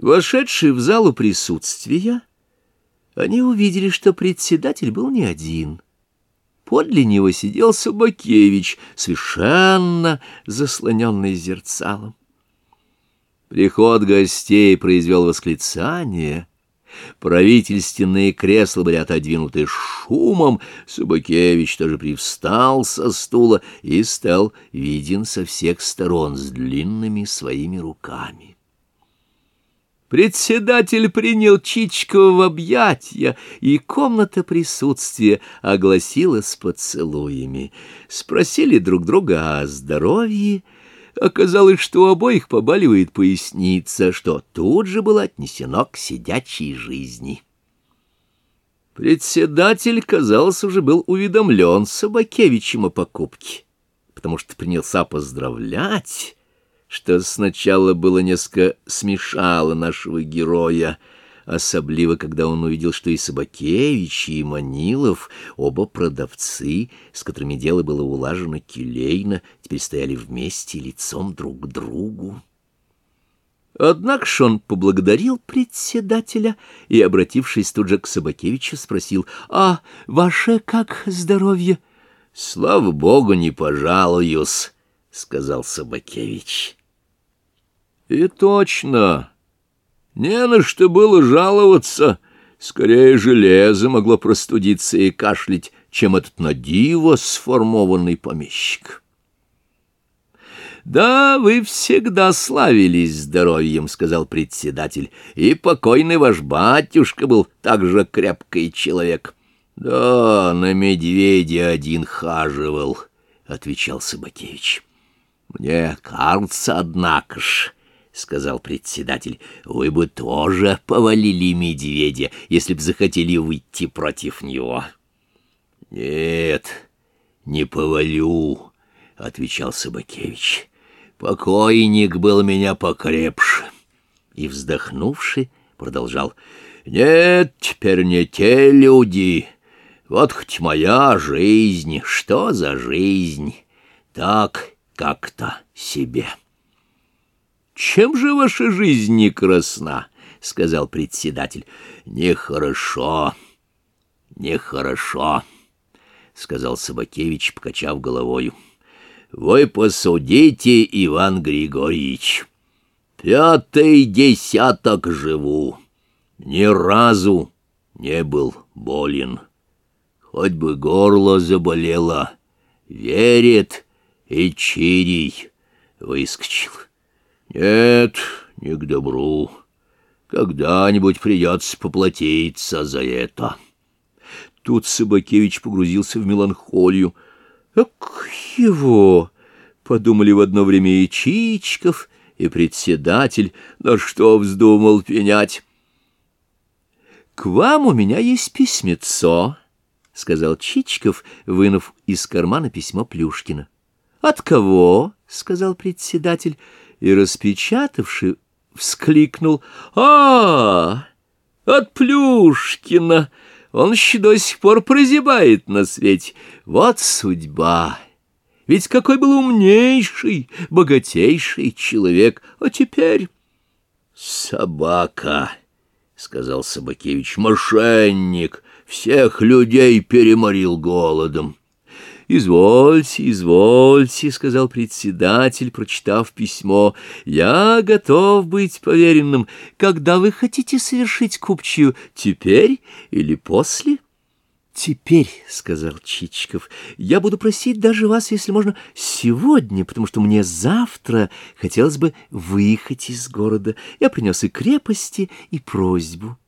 Вошедшие в залу присутствия, они увидели, что председатель был не один. Подле него сидел Собакевич, совершенно заслоненный зерцалом. Приход гостей произвел восклицание. Правительственные кресла были отодвинуты шумом. Собакевич тоже привстал со стула и стал виден со всех сторон с длинными своими руками. Председатель принял Чичкова в объятья, и комната присутствия огласилась поцелуями. Спросили друг друга о здоровье. Оказалось, что у обоих побаливает поясница, что тут же было отнесено к сидячей жизни. Председатель, казалось, уже был уведомлен Собакевичем о покупке, потому что принялся поздравлять что сначала было несколько смешало нашего героя, особливо, когда он увидел, что и Собакевич, и Манилов, оба продавцы, с которыми дело было улажено келейно, теперь стояли вместе лицом друг к другу. Однако ж он поблагодарил председателя и, обратившись тут же к Собакевичу, спросил, «А ваше как здоровье?» «Слава богу, не пожалуюсь», — сказал Собакевич. И точно, не на что было жаловаться. Скорее железо могло простудиться и кашлять, чем этот надиво сформованный помещик. «Да, вы всегда славились здоровьем», — сказал председатель, — «и покойный ваш батюшка был также крепкий человек». «Да, на медведя один хаживал», — отвечал Собакевич. «Мне кажется, однако ж...» — сказал председатель, — вы бы тоже повалили медведя, если б захотели выйти против него. — Нет, не повалю, — отвечал Собакевич. — Покойник был меня покрепше. И, вздохнувши, продолжал. — Нет, теперь не те люди. Вот хоть моя жизнь, что за жизнь? Так как-то себе. «Чем же ваша жизнь не красна?» — сказал председатель. «Нехорошо, нехорошо», — сказал Собакевич, покачав головою. «Вы посудите, Иван Григорьевич. Пятый десяток живу, ни разу не был болен. Хоть бы горло заболело, верит и чирий выскочил». Нет, не к добру. Когда-нибудь придется поплатиться за это. Тут Собакевич погрузился в меланхолию. «Ак его!» — подумали в одно время и Чичков, и председатель, на что вздумал пенять. «К вам у меня есть письмецо», — сказал Чичков, вынув из кармана письмо Плюшкина. «От кого?» — сказал председатель и, распечатавши, вскликнул «А, от Плюшкина! Он еще до сих пор прозябает на свете. Вот судьба! Ведь какой был умнейший, богатейший человек, а теперь...» «Собака!» — сказал Собакевич. «Мошенник! Всех людей переморил голодом!» «Извольте, извольте», — сказал председатель, прочитав письмо. «Я готов быть поверенным. Когда вы хотите совершить купчую, теперь или после?» «Теперь», — сказал Чичиков, — «я буду просить даже вас, если можно, сегодня, потому что мне завтра хотелось бы выехать из города. Я принес и крепости, и просьбу».